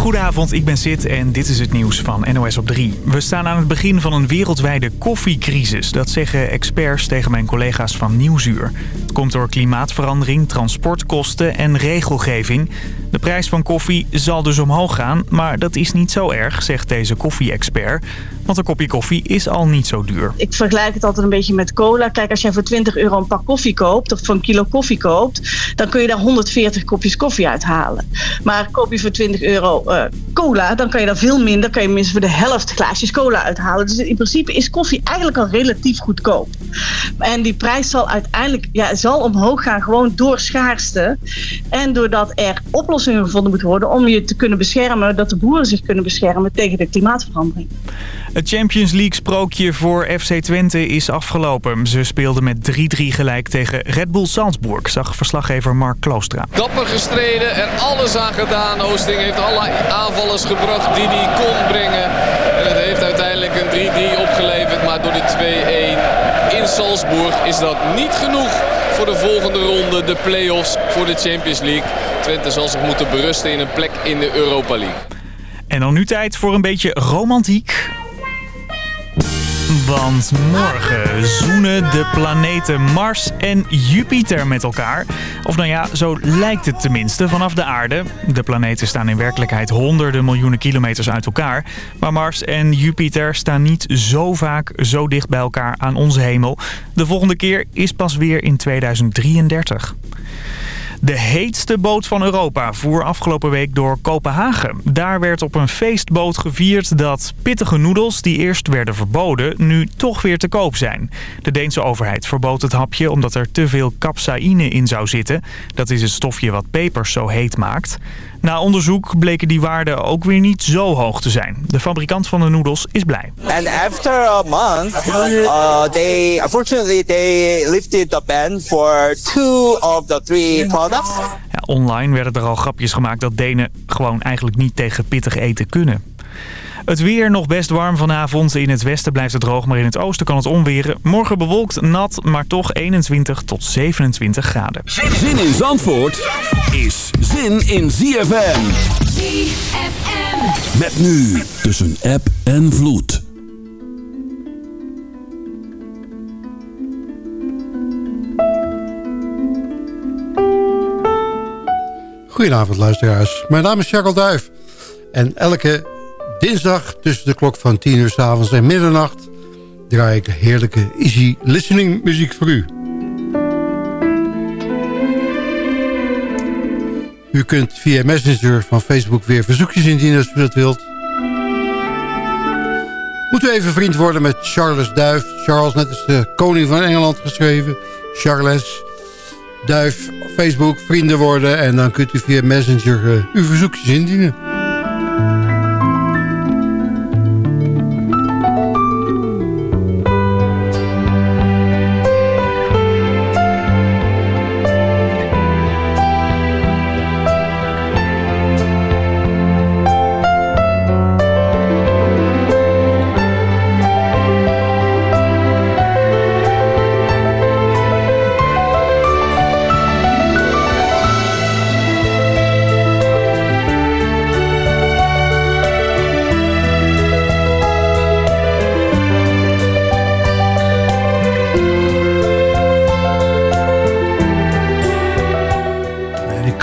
Goedenavond, ik ben Sid en dit is het nieuws van NOS op 3. We staan aan het begin van een wereldwijde koffiecrisis. Dat zeggen experts tegen mijn collega's van Nieuwsuur. Komt door klimaatverandering, transportkosten en regelgeving. De prijs van koffie zal dus omhoog gaan, maar dat is niet zo erg, zegt deze koffie-expert. Want een kopje koffie is al niet zo duur. Ik vergelijk het altijd een beetje met cola. Kijk, als jij voor 20 euro een pak koffie koopt, of voor een kilo koffie koopt, dan kun je daar 140 kopjes koffie uithalen. Maar koop je voor 20 euro uh, cola, dan kan je daar veel minder, kan je minstens voor de helft glaasjes cola uithalen. Dus in principe is koffie eigenlijk al relatief goedkoop. En die prijs zal uiteindelijk ja, zal omhoog gaan, gewoon door schaarste. En doordat er oplossingen gevonden moeten worden om je te kunnen beschermen, dat de boeren zich kunnen beschermen tegen de klimaatverandering. Het Champions League sprookje voor FC Twente is afgelopen. Ze speelden met 3-3 gelijk tegen Red Bull Salzburg, zag verslaggever Mark Kloostra. Dapper gestreden, er alles aan gedaan. Oosting heeft alle aanvallers gebracht die hij kon brengen. En het heeft uiteindelijk een 3-3 opgeleverd, maar door de 2-1 in Salzburg is dat niet genoeg voor de volgende ronde, de play-offs voor de Champions League. Twente zal zich moeten berusten in een plek in de Europa League. En dan nu tijd voor een beetje romantiek. Want morgen zoenen de planeten Mars en Jupiter met elkaar. Of nou ja, zo lijkt het tenminste vanaf de aarde. De planeten staan in werkelijkheid honderden miljoenen kilometers uit elkaar. Maar Mars en Jupiter staan niet zo vaak zo dicht bij elkaar aan onze hemel. De volgende keer is pas weer in 2033. De heetste boot van Europa voer afgelopen week door Kopenhagen. Daar werd op een feestboot gevierd dat pittige noedels die eerst werden verboden nu toch weer te koop zijn. De Deense overheid verbood het hapje omdat er te veel capsaïne in zou zitten. Dat is het stofje wat pepers zo heet maakt. Na onderzoek bleken die waarden ook weer niet zo hoog te zijn. De fabrikant van de noedels is blij. And after a month, uh, they unfortunately they lifted the ban for two of the three products. Ja, online werden er al grapjes gemaakt dat Denen gewoon eigenlijk niet tegen pittig eten kunnen. Het weer nog best warm vanavond. In het westen blijft het droog, maar in het oosten kan het onweren. Morgen bewolkt, nat, maar toch 21 tot 27 graden. Zin in Zandvoort is zin in ZFM. ZFM. Met nu tussen app en vloed. Goedenavond luisteraars. Mijn naam is Charles Duif. En elke dinsdag tussen de klok van 10 uur s avonds en middernacht... draai ik heerlijke easy listening muziek voor u. U kunt via Messenger van Facebook weer verzoekjes indienen als u dat wilt. Moet u even vriend worden met Charles Duif. Charles, net als de koning van Engeland geschreven. Charles Duif, Facebook, vrienden worden. En dan kunt u via Messenger uh, uw verzoekjes indienen.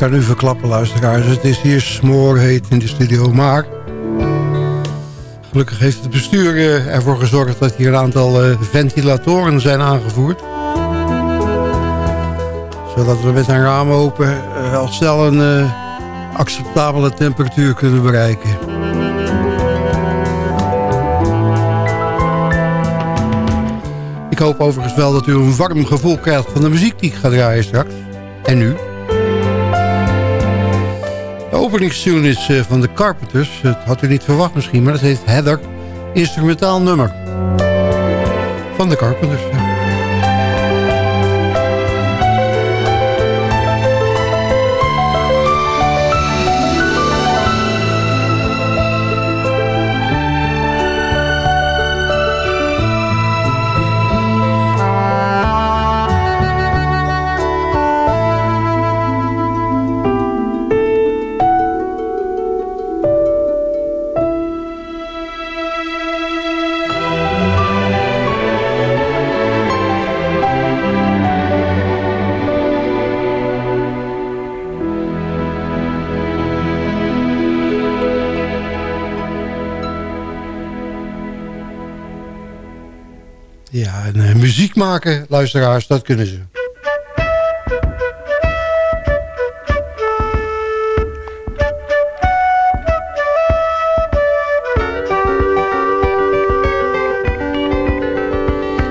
Kan u verklappen, luisteraars. Het is hier smoorheet in de studio. Maar gelukkig heeft het bestuur uh, ervoor gezorgd... dat hier een aantal uh, ventilatoren zijn aangevoerd. Zodat we met een raam open uh, al snel een acceptabele temperatuur kunnen bereiken. Ik hoop overigens wel dat u een warm gevoel krijgt van de muziek die ik ga draaien straks. En nu? De openingstune is uh, van de Carpenters. Dat had u niet verwacht misschien, maar dat heet Heather. Instrumentaal nummer. Van de Carpenters. Maken, luisteraars, dat kunnen ze.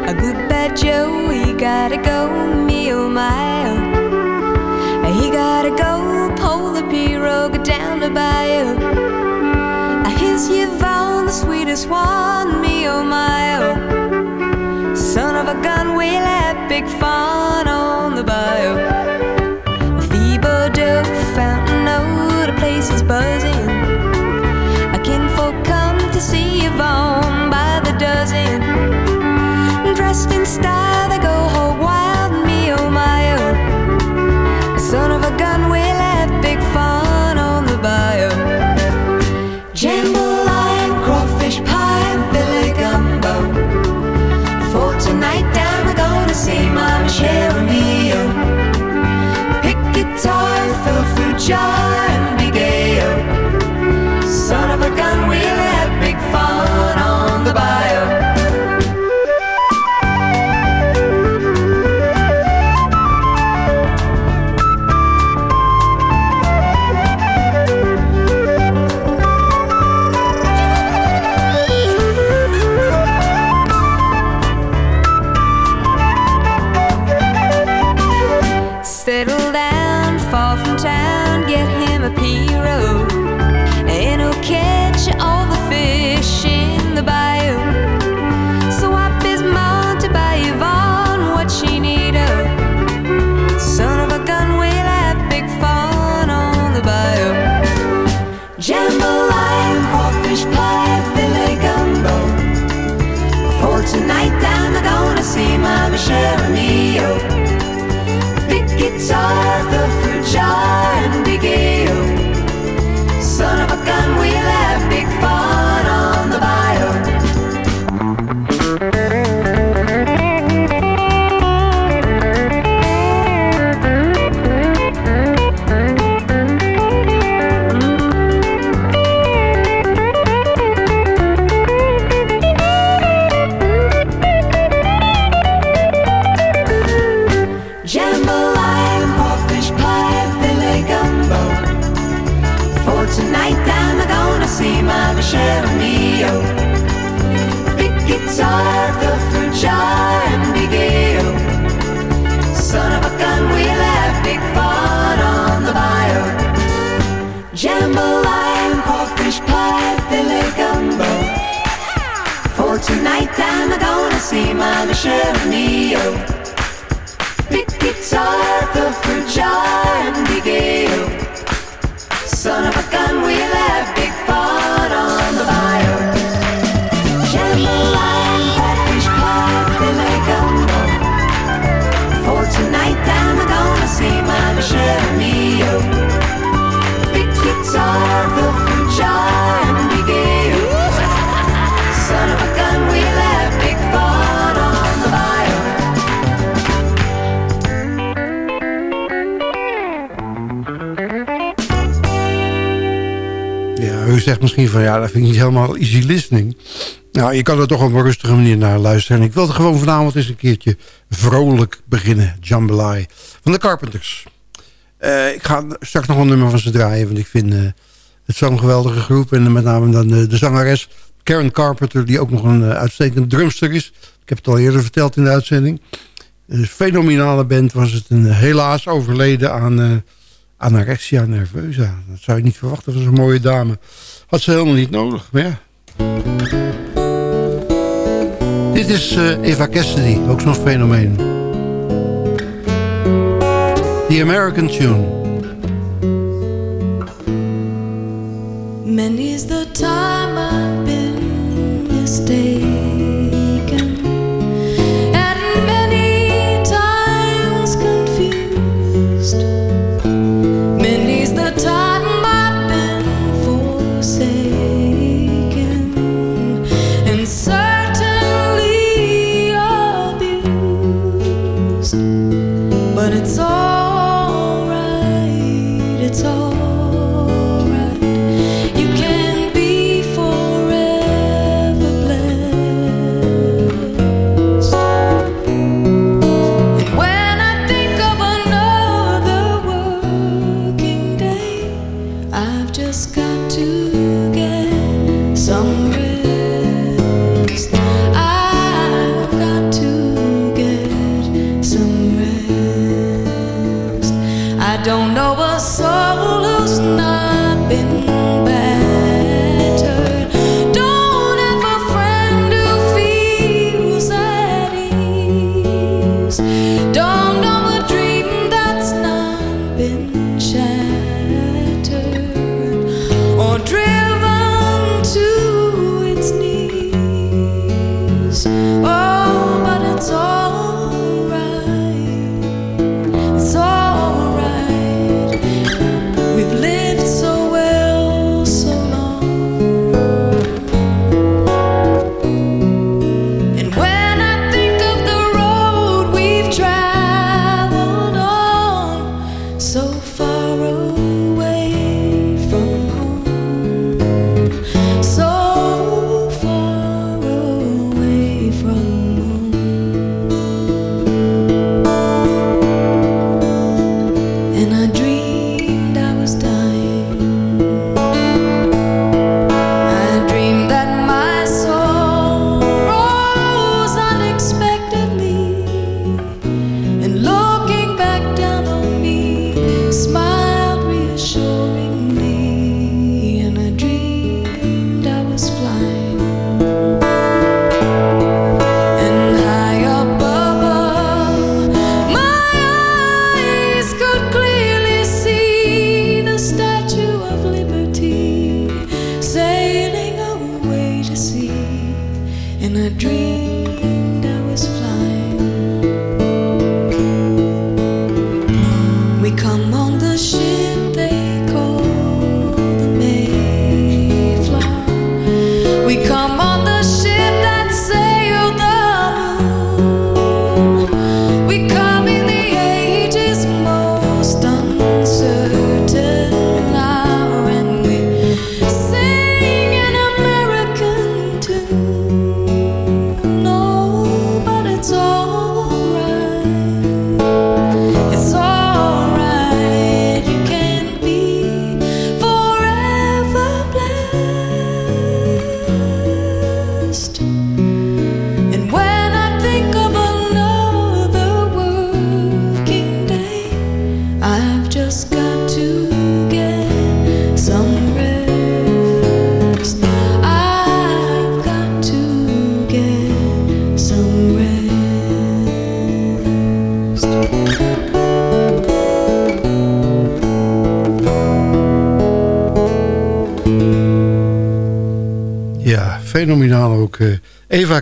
A good bad Joe, he gotta go, me oh my oh. He gotta go, pull the pirogue down the bayou. His Yvonne, the sweetest one, me oh my. Son of a gun, we'll have big fun on the bayou. Thiebaud, Fountain, oh, the place is buzzing. A kinfolk come to see Yvonne by the dozen. Dressed in style, they go Jeremia. Pick guitar, fill food jar. Misschien van ja, dat vind ik niet helemaal easy listening. Nou, je kan er toch op een rustige manier naar luisteren. En ik wilde gewoon vanavond eens een keertje vrolijk beginnen. Jambalaya van de Carpenters. Eh, ik ga straks nog een nummer van ze draaien. Want ik vind eh, het zo'n geweldige groep. En met name dan de, zangeres Karen Carpenter. Die ook nog een uh, uitstekende drumster is. Ik heb het al eerder verteld in de uitzending. Een fenomenale band was het. Een, helaas overleden aan anorexia nervosa. Dat zou je niet verwachten van zo'n mooie dame. Had ze helemaal niet nodig. Maar ja. Dit is uh, Eva Cassidy, ook zo'n fenomeen. The American Tune. Many's the time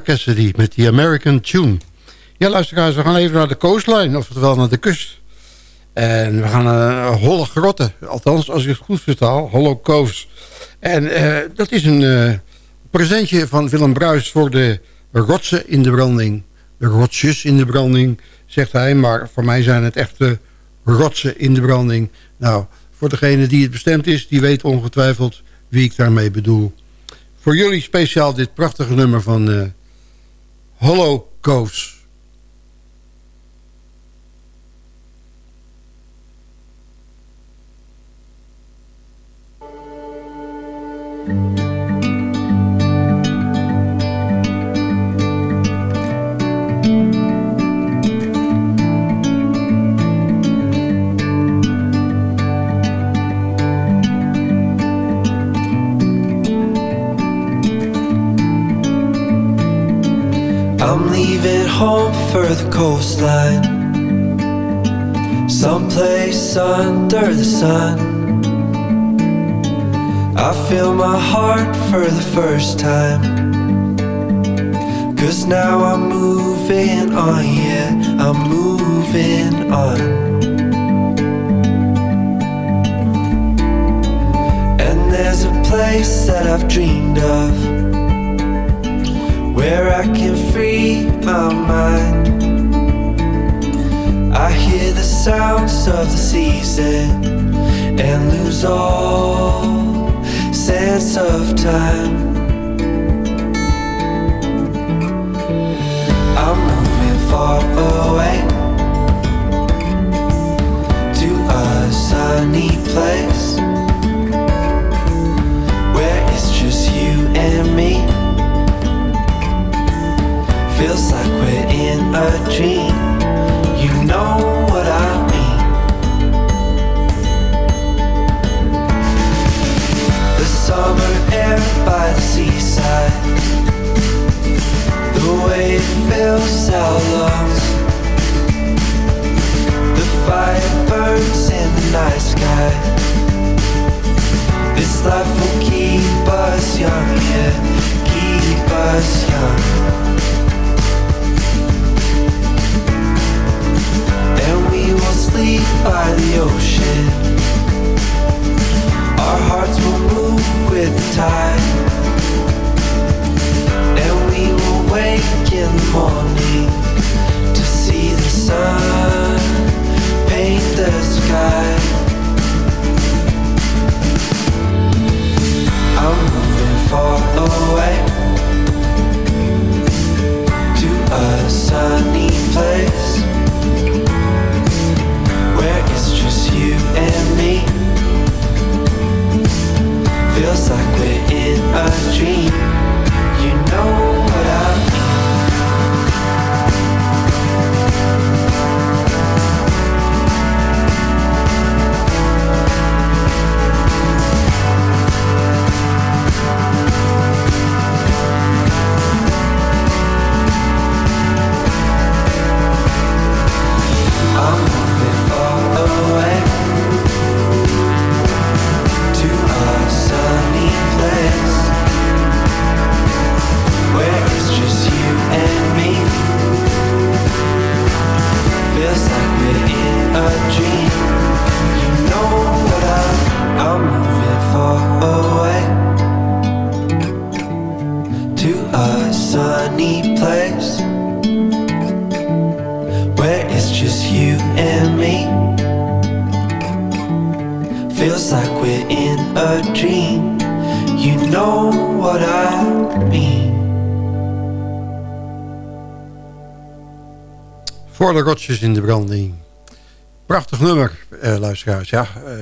Cassidy met die American Tune. Ja, luisteraars, we gaan even naar de coastline, oftewel naar de kust. En we gaan naar uh, Holle Grotten. Althans, als ik het goed vertaal, Hollow Coves. En uh, dat is een uh, presentje van Willem Bruis voor de rotsen in de branding. De rotsjes in de branding, zegt hij. Maar voor mij zijn het echte rotsen in de branding. Nou, voor degene die het bestemd is, die weet ongetwijfeld wie ik daarmee bedoel. Voor jullie speciaal dit prachtige nummer van Hollow ghosts. Leaving home for the coastline. Someplace under the sun. I feel my heart for the first time. Cause now I'm moving on, yeah, I'm moving on. And there's a place that I've dreamed of where I can free my mind. I hear the sounds of the season and lose all sense of time. I'm moving far away to a sunny place where it's just you and me feels like we're in a dream. You know what I mean. The summer air by the seaside. The way it fills our lungs. The fire burns in the night sky. This life will keep us young, yeah, keep us young. Sleep by the ocean. Our hearts will move with the tide. And we will wake in the morning to see the sun paint the sky. I'm moving far away to a sunny place just you and me. Feels like we're in a dream. You know Voor de rotjes in de branding. Prachtig nummer, eh, luisteraars. Ja, eh,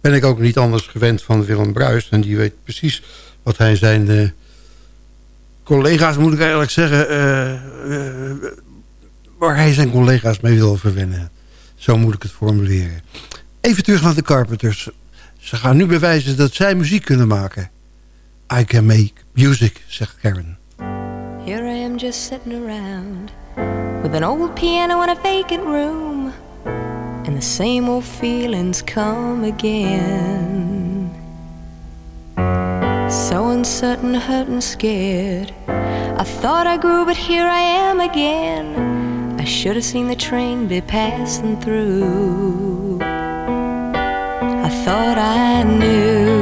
ben ik ook niet anders gewend van Willem Bruis. En die weet precies wat hij zijn eh, collega's, moet ik eigenlijk zeggen... eh, eh, waar hij zijn collega's mee wil verwennen. Zo moet ik het formuleren. Even terug naar de Carpenters. Ze gaan nu bewijzen dat zij muziek kunnen maken. I can make music, zegt Karen. Here I am just sitting around with an old piano in a vacant room, and the same old feelings come again. So uncertain, hurt, and scared. I thought I grew, but here I am again. I should have seen the train be passing through. I thought I knew.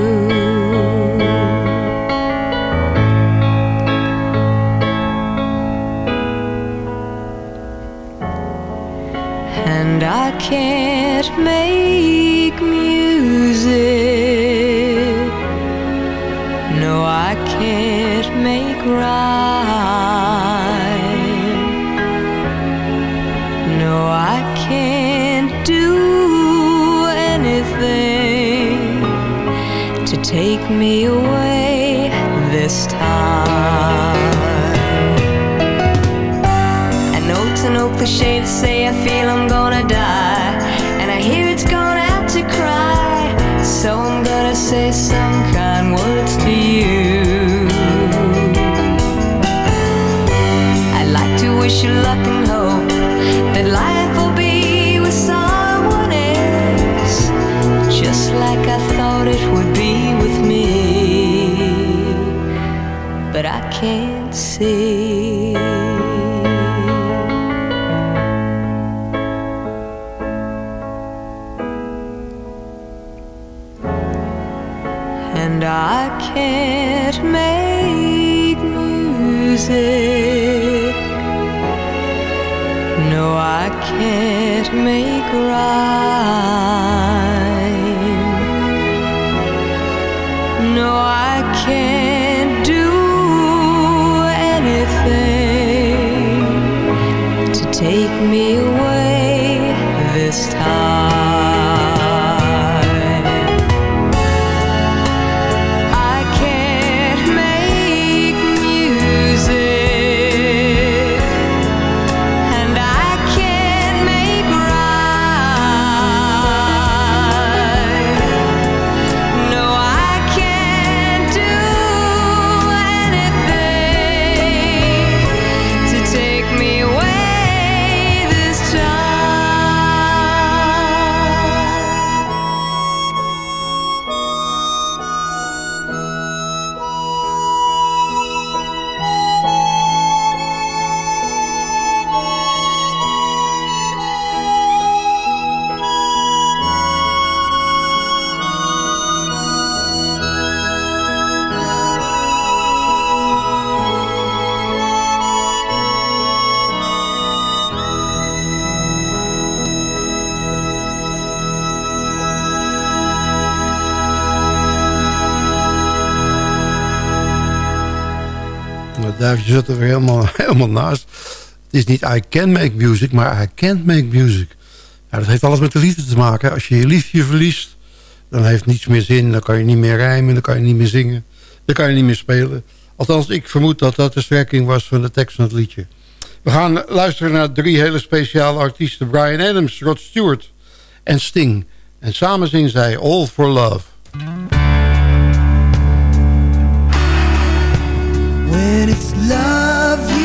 Zat er helemaal, naast. Het is niet I can make music, maar I can't make music. Nou, dat heeft alles met de liefde te maken. Als je je liefje verliest, dan heeft niets meer zin. Dan kan je niet meer rijmen, dan kan je niet meer zingen. Dan kan je niet meer spelen. Althans, ik vermoed dat dat de strekking was van de tekst van het liedje. We gaan luisteren naar drie hele speciale artiesten. Brian Adams, Rod Stewart en Sting. En samen zingen zij All for Love. When it's love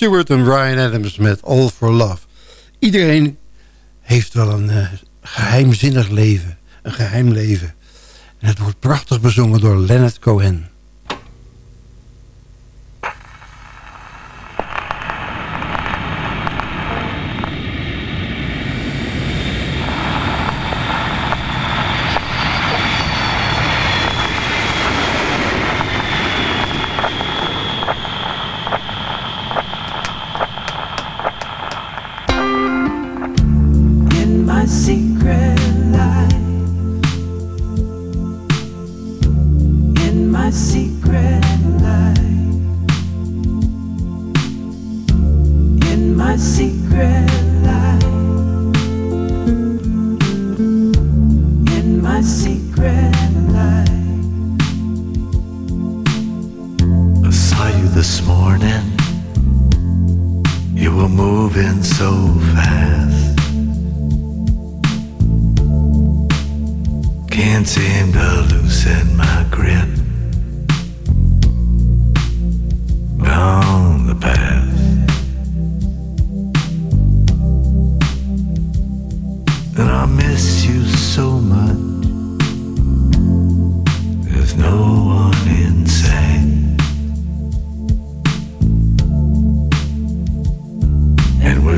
Stewart en Brian Adams met All for Love. Iedereen heeft wel een uh, geheimzinnig leven. Een geheim leven. En het wordt prachtig bezongen door Leonard Cohen.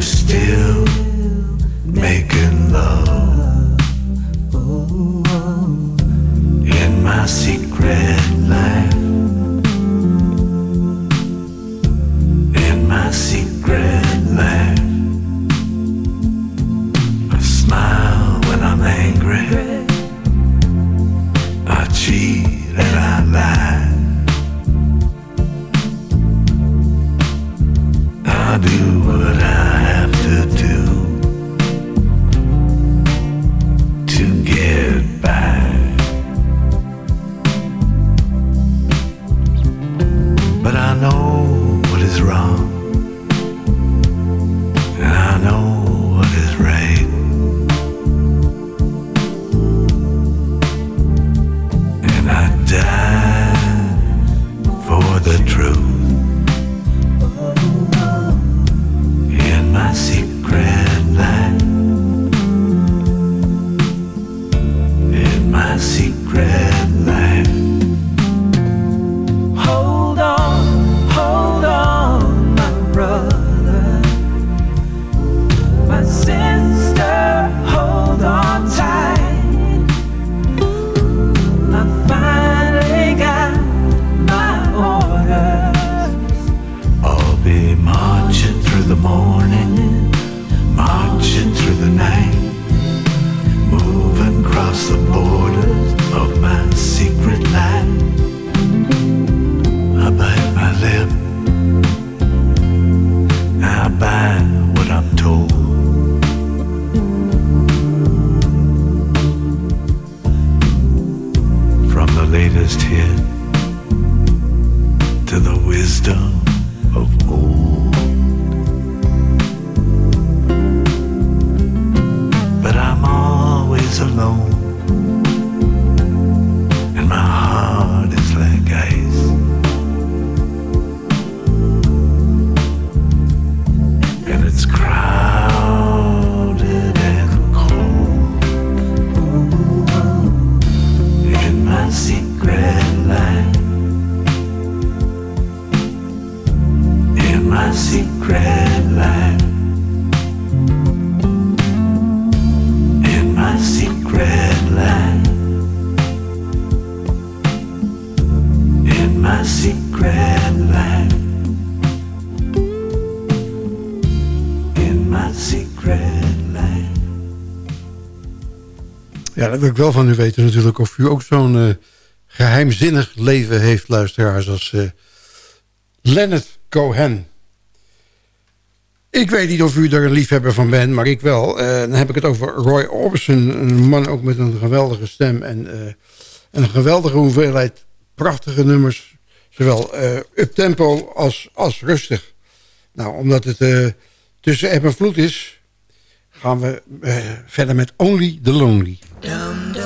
still. latest hit to the wisdom of old. Wil ik wel van u weten natuurlijk. Of u ook zo'n uh, geheimzinnig leven heeft, luisteraars, als uh, Leonard Cohen. Ik weet niet of u er een liefhebber van bent, maar ik wel. Uh, dan heb ik het over Roy Orbison. Een man ook met een geweldige stem. En een geweldige hoeveelheid prachtige nummers. Zowel up-tempo als, als rustig. Nou, omdat het tussen eb en vloed is gaan we verder met Only the Lonely. Dum, dum.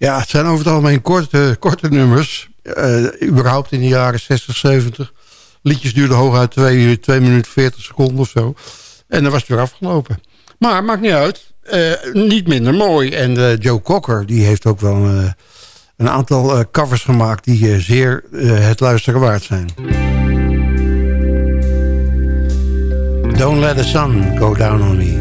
Ja, het zijn over het algemeen korte, korte nummers. Eh, überhaupt in de jaren 60, 70. Liedjes duurden hooguit 2 twee minuten 40 seconden of zo. En dan was het weer afgelopen. Maar maakt niet uit. Eh, niet minder mooi. En eh, Joe Cocker die heeft ook wel een aantal covers gemaakt... die zeer het luisteren waard zijn. Don't let the sun go down on me.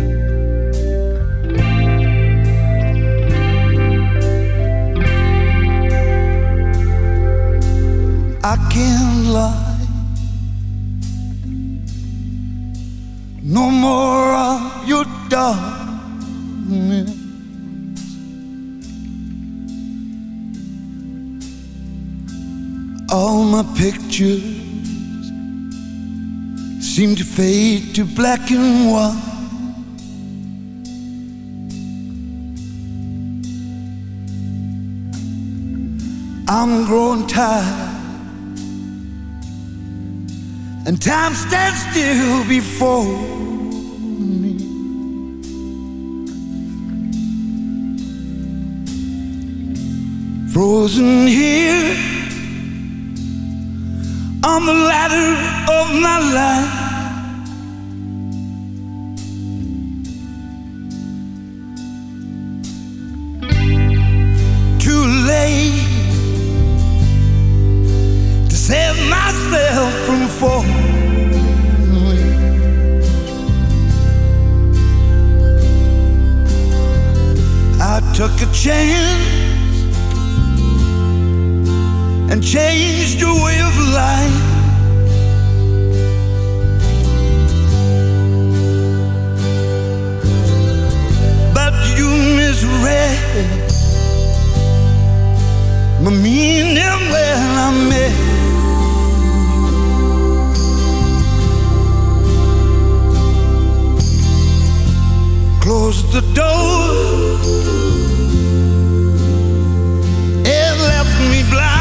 I can't lie. No more of your darkness. All my pictures seem to fade to black and white. I'm growing tired. And time stands still before me. Frozen here on the ladder of my life. Too late to save myself from falling. I took a chance and changed your way of life. But you misread my meaning when I met Closed the door. And left me blind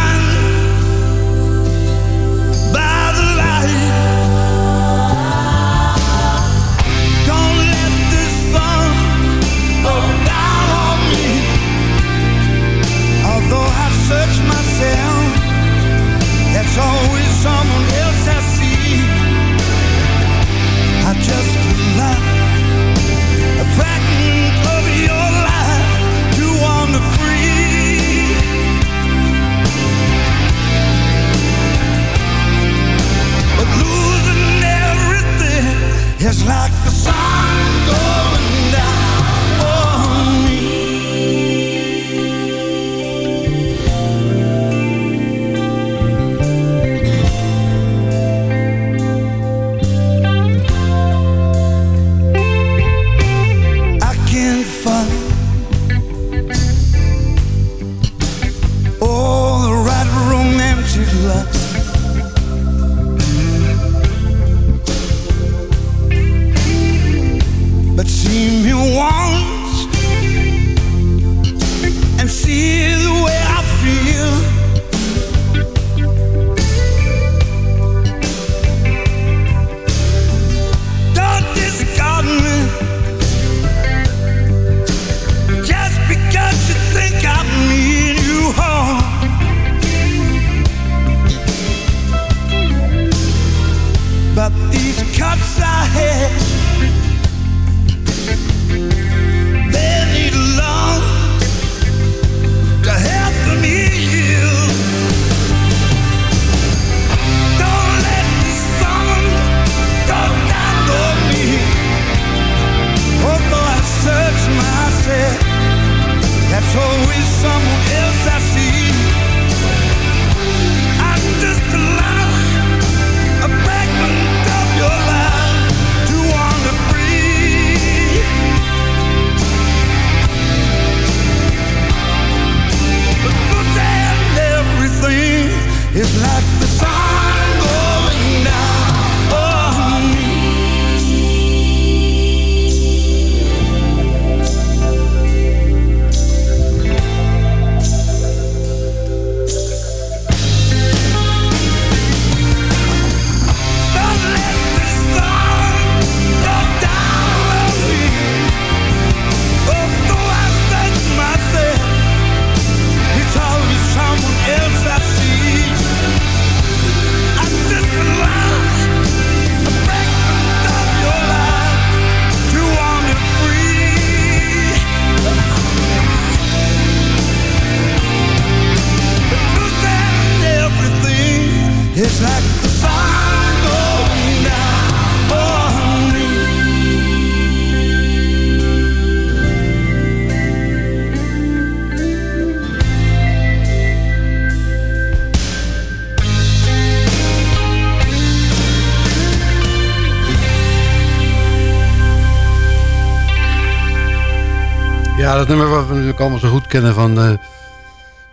Ja, dat nummer wat we natuurlijk allemaal zo goed kennen van eh,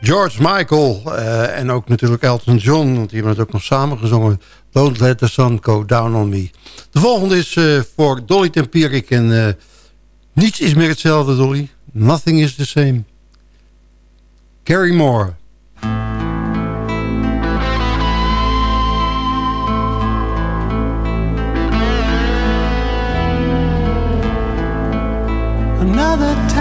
George Michael. Eh, en ook natuurlijk Elton John, want die hebben het ook nog samen gezongen. Don't let the sun go down on me. De volgende is eh, voor Dolly Tempierik. En niets is meer hetzelfde, Dolly. Nothing is the same. Carrie Moore. another.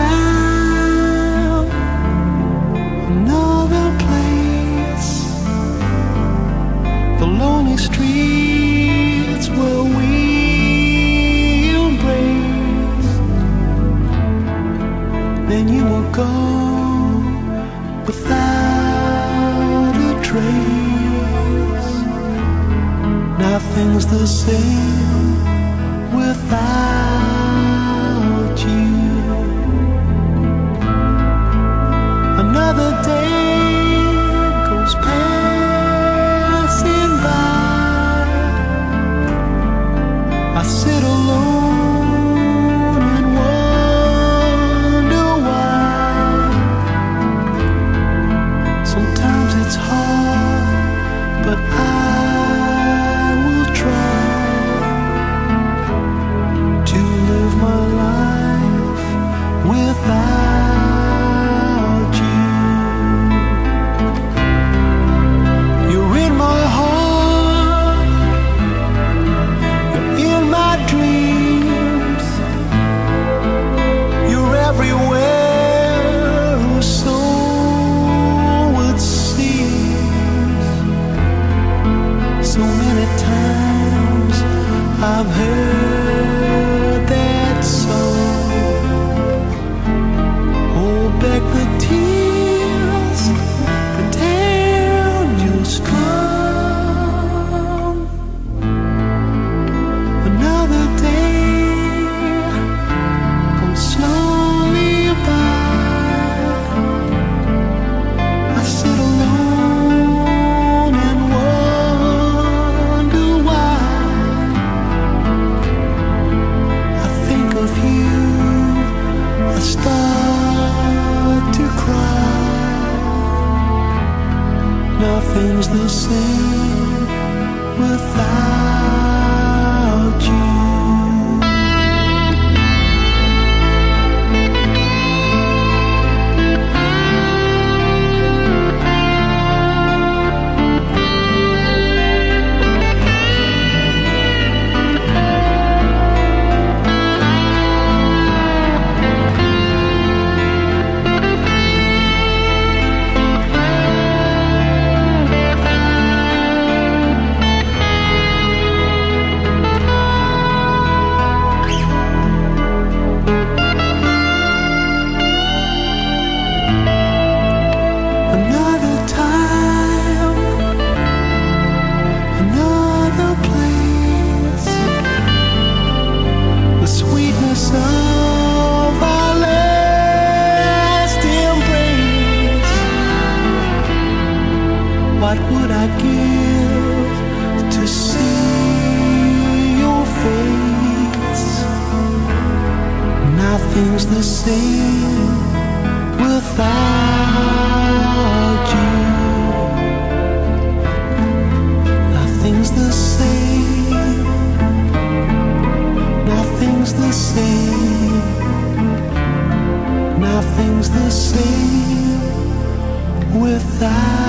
the same without. What would I give to see your face? Nothing's the same without you. Nothing's the same. Nothing's the same. Nothing's the same without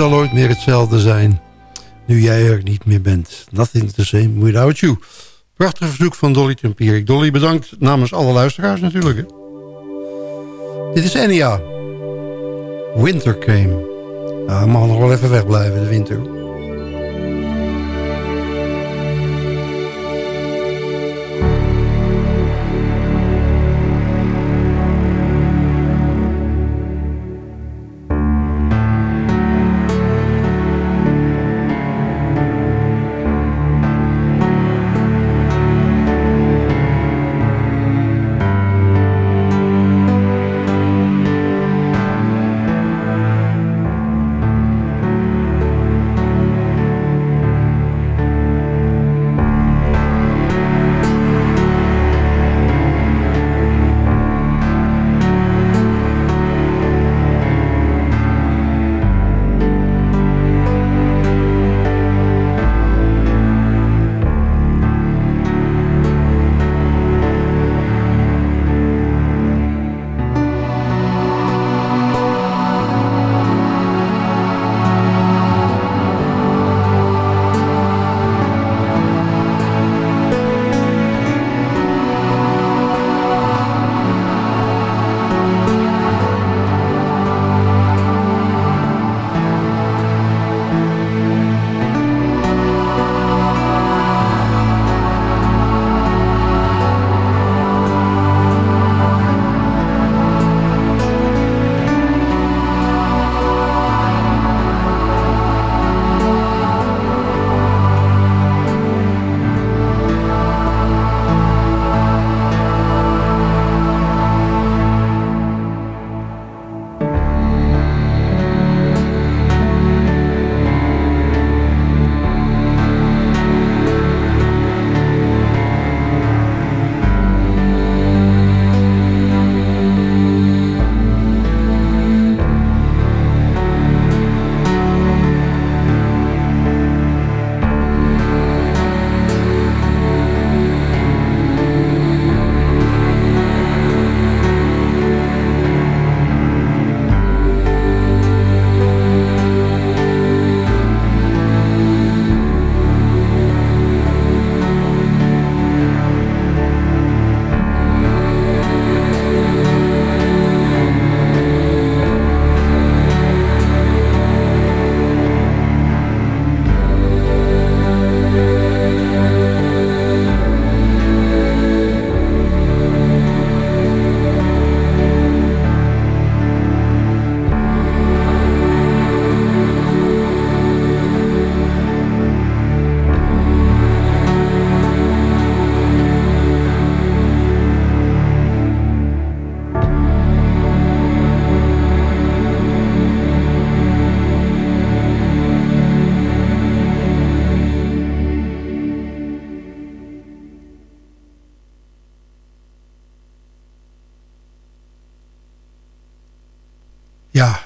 zal ooit meer hetzelfde zijn. Nu jij er niet meer bent. Nothing the same without you. Prachtig verzoek van Dolly Tempierik. Dolly, bedankt namens alle luisteraars natuurlijk. Hè. Dit is Enya. Winter came. Nou, mag nog wel even wegblijven, de winter.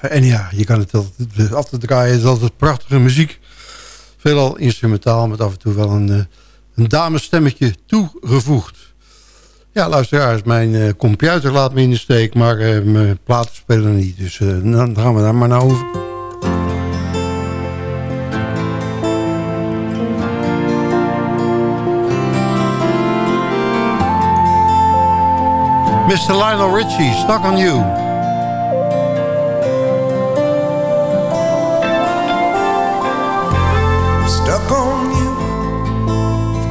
En ja, je kan het altijd, altijd draaien. Het is altijd prachtige muziek. Veelal instrumentaal met af en toe wel een, eh, een damesstemmetje toegevoegd. Ja, luisteraars, mijn eh, computer laat me in de steek, maar uh, mijn platenspeler niet. Dus dan gaan we daar maar naar over. Mr. Lionel Richie, Stuck on You.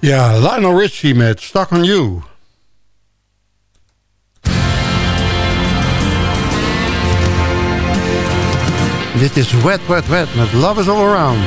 Ja, Lionel Richie met Stuck on You. Dit is Wet, Wet, Wet met Love is All Around.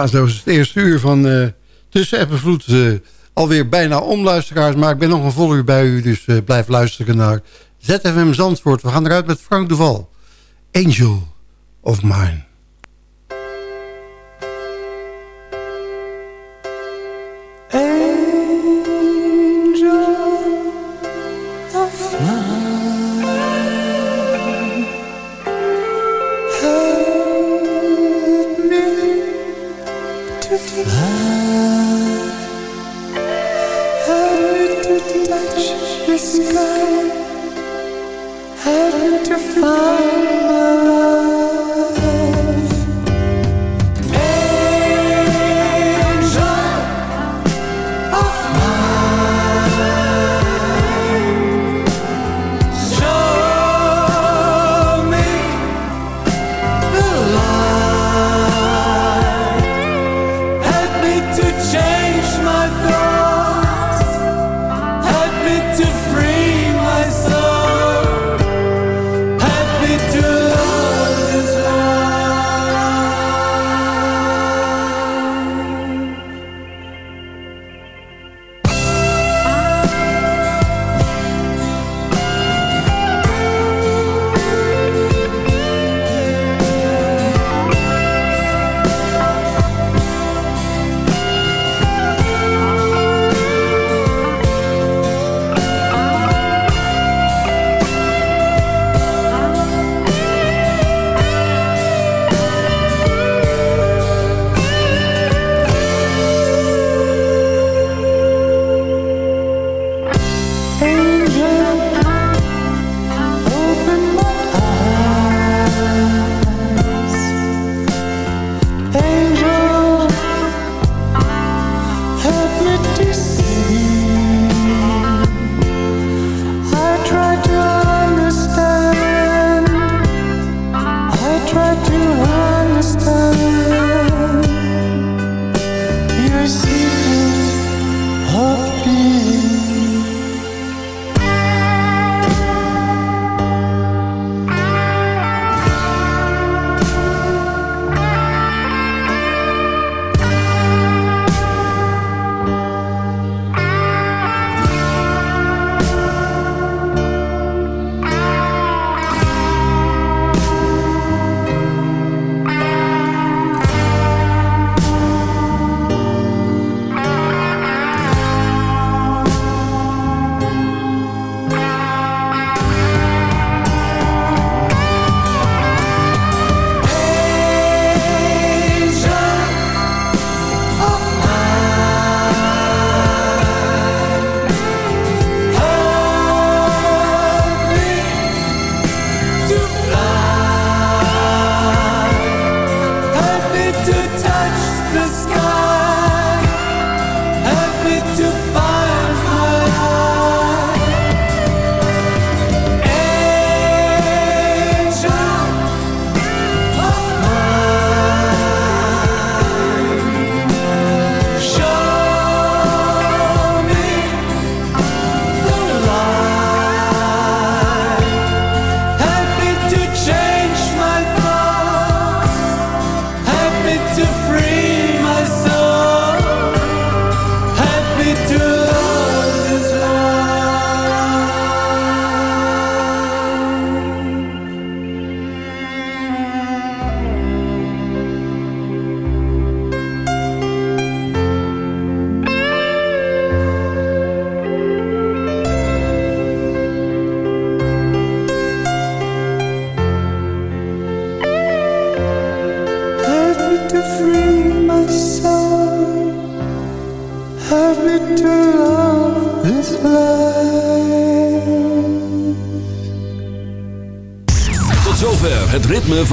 Kaasdoos. Het eerste uur van eh, Tussen Eppenvloed. Vloed eh, alweer bijna om, luisteraars. Maar ik ben nog een vol uur bij u, dus eh, blijf luisteren naar ZFM Zandvoort. We gaan eruit met Frank Duval. Angel of Mine.